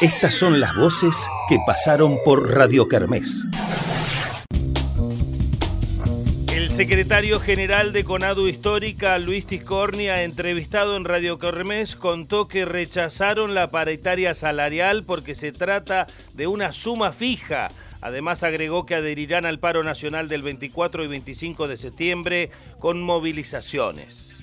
Estas son las voces que pasaron por Radio Kermés. El secretario general de Conadu Histórica, Luis Tiscornia, entrevistado en Radio Kermés, contó que rechazaron la paritaria salarial porque se trata de una suma fija. Además agregó que adherirán al paro nacional del 24 y 25 de septiembre con movilizaciones.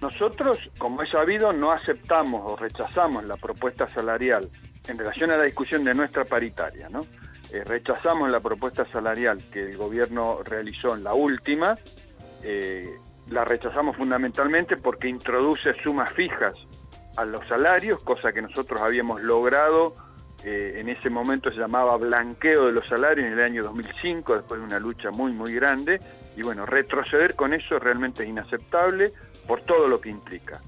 Nosotros, como es sabido, no aceptamos o rechazamos la propuesta salarial en relación a la discusión de nuestra paritaria, ¿no? Eh, rechazamos la propuesta salarial que el gobierno realizó en la última, eh, la rechazamos fundamentalmente porque introduce sumas fijas a los salarios, cosa que nosotros habíamos logrado, eh, en ese momento se llamaba blanqueo de los salarios en el año 2005, después de una lucha muy muy grande, y bueno, retroceder con eso realmente es inaceptable por todo lo que implica.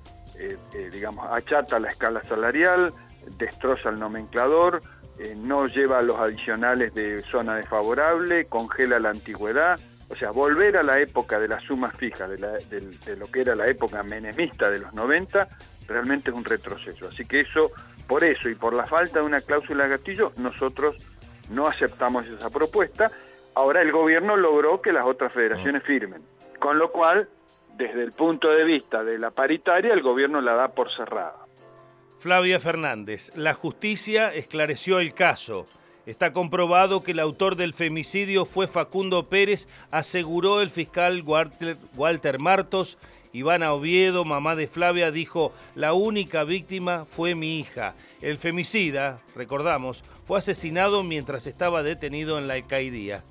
digamos, achata la escala salarial, destroza el nomenclador, eh, no lleva los adicionales de zona desfavorable, congela la antigüedad, o sea, volver a la época de las sumas fijas, de, lo que era la época menemista de los 90, realmente es un retroceso. Así que eso, por eso y por la falta de una cláusula de gatillo, nosotros no aceptamos esa propuesta. Ahora el gobierno logró que las otras federaciones firmen, con lo cual, desde el punto de vista de la paritaria, el gobierno la da por cerrada. Flavia Fernández, la justicia esclareció el caso. Está comprobado que el autor del femicidio fue Facundo Pérez, aseguró el fiscal Walter, Martos. Ivana Oviedo, mamá de Flavia, dijo, la única víctima fue mi hija. El femicida, recordamos, fue asesinado mientras estaba detenido en la alcaidía.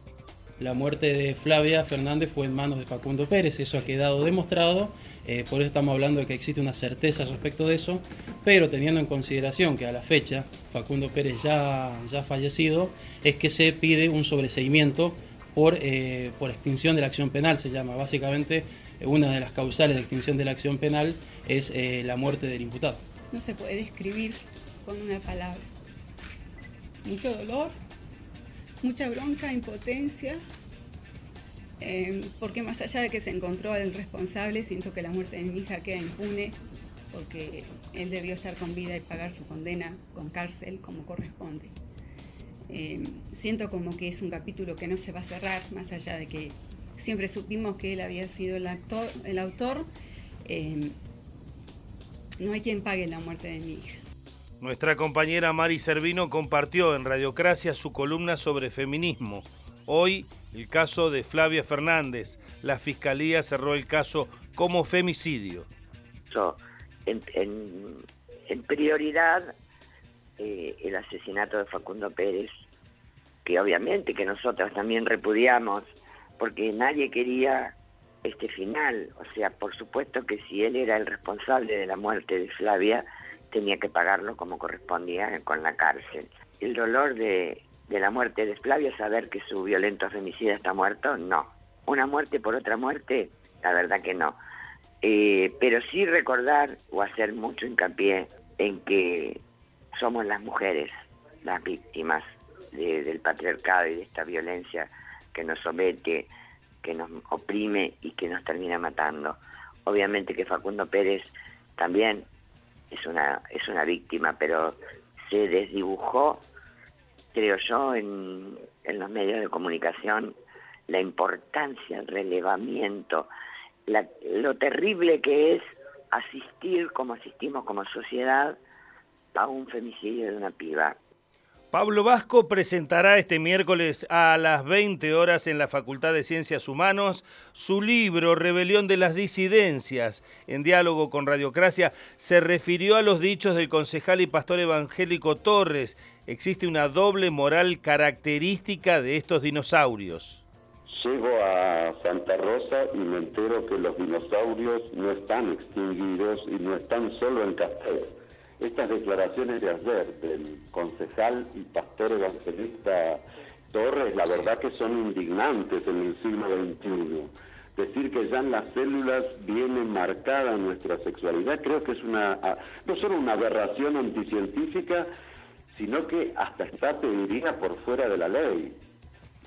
La muerte de Flavia Fernández fue en manos de Facundo Pérez, eso ha quedado demostrado, eh, por eso estamos hablando de que existe una certeza respecto de eso, pero teniendo en consideración que a la fecha Facundo Pérez ya, ya ha fallecido, es que se pide un sobreseimiento por, eh, por extinción de la acción penal, se llama. Básicamente, una de las causales de extinción de la acción penal es eh, la muerte del imputado. No se puede describir con una palabra. Mucho dolor, mucha bronca, impotencia, eh, porque más allá de que se encontró al responsable, siento que la muerte de mi hija queda impune, porque él debió estar con vida y pagar su condena con cárcel como corresponde. Eh, siento como que es un capítulo que no se va a cerrar, más allá de que siempre supimos que él había sido el, actor, el autor. Eh, no hay quien pague la muerte de mi hija. Nuestra compañera Mari Servino compartió en Radiocracia su columna sobre feminismo. Hoy el caso de Flavia Fernández. La fiscalía cerró el caso como femicidio. En, prioridad eh, el asesinato de Facundo Pérez, que obviamente que nosotros también repudiamos, porque nadie quería este final. O sea, por supuesto que si él era el responsable de la muerte de Flavia, tenía que pagarlo como correspondía con la cárcel. El dolor de, la muerte de Flavia, saber que su violento femicida está muerto, no. Una muerte por otra muerte, la verdad que no. Eh, pero sí recordar o hacer mucho hincapié en que somos las mujeres las víctimas del patriarcado y de esta violencia que nos somete, que nos oprime y que nos termina matando. Obviamente que Facundo Pérez también es una, es una víctima, pero se desdibujó, creo yo, en, en los medios de comunicación la importancia, el relevamiento, lo terrible que es asistir como asistimos como sociedad a un femicidio de una piba. Pablo Vasco presentará este miércoles a las 20 horas en la Facultad de Ciencias Humanos su libro Rebelión de las Disidencias. En diálogo con Radiocracia se refirió a los dichos del concejal y pastor evangélico Torres. Existe una doble moral característica de estos dinosaurios. Llego a Santa Rosa y me entero que los dinosaurios no están extinguidos y no están solo en Castel estas declaraciones de ayer del concejal y pastor evangelista Torres, la verdad que son indignantes en el siglo XXI. Decir que ya en las células viene marcada nuestra sexualidad, creo que es una, no solo una aberración anticientífica, sino que hasta está, te diría, por fuera de la ley.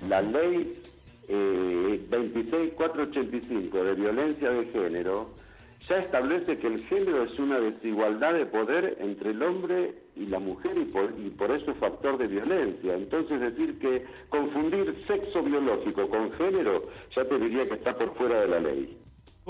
La ley eh, 26485 de violencia de género ya establece que el género es una desigualdad de poder entre el hombre y la mujer y por, y por eso es factor de violencia. Entonces decir que confundir sexo biológico con género ya te diría que está por fuera de la ley.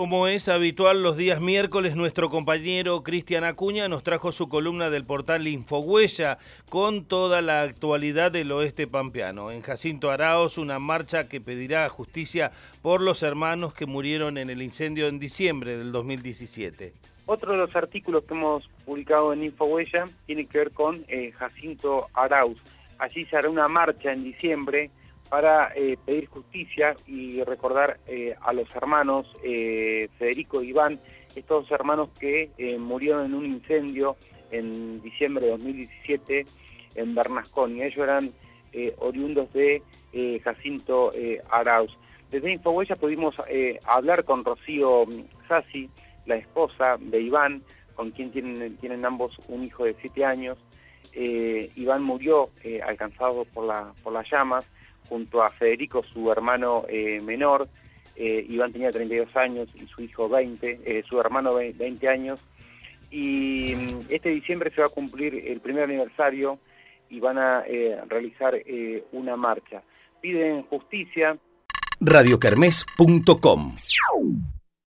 Como es habitual los días miércoles, nuestro compañero Cristian Acuña nos trajo su columna del portal Infohuella con toda la actualidad del oeste pampeano. En Jacinto Araos, una marcha que pedirá justicia por los hermanos que murieron en el incendio en diciembre del 2017. Otro de los artículos que hemos publicado en Infohuella tiene que ver con eh, Jacinto Arauz. Allí se hará una marcha en diciembre para eh, pedir justicia y recordar eh, a los hermanos eh, Federico y Iván, estos hermanos que murieron en un incendio en diciembre de 2017 en Bernasconi. Ellos eran oriundos de Jacinto Arauz. Desde Infohuella pudimos hablar con Rocío Sassi, la esposa de Iván, con quien tienen, tienen ambos un hijo de siete años. Iván murió alcanzado por, la, por las llamas junto a Federico, su hermano eh, menor. Eh, Iván tenía 32 años y su hijo 20, eh, su hermano 20 años. Y mm, este diciembre se va a cumplir el primer aniversario y van a realizar una marcha. Piden justicia. radiocarmes.com